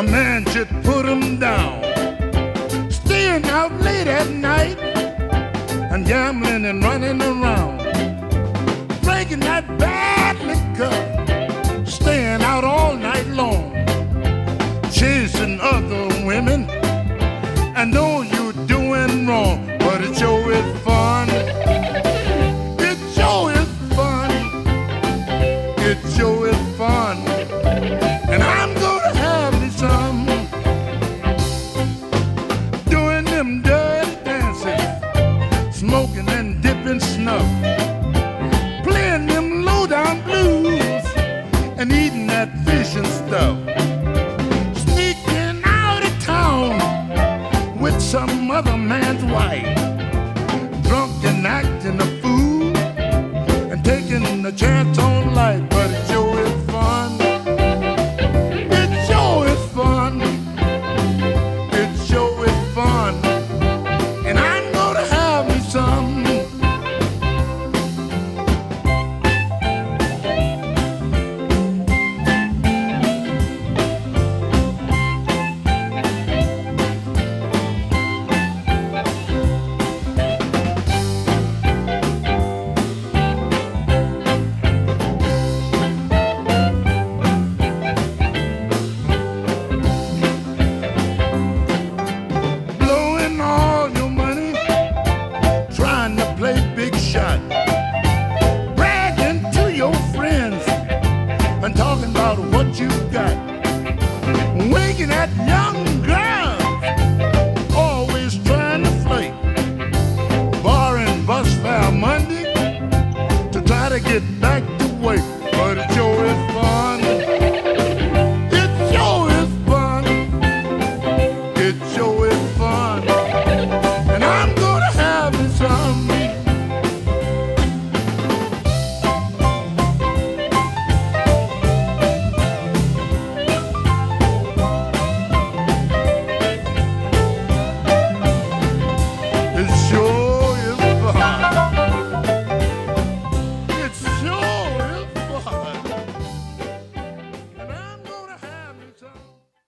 a man should put him down. Staying out late at night and gambling and running around, breaking that bad. them dirty dances, smoking and dipping snuff, playing them low down blues, and eating that fish and stuff. young girl.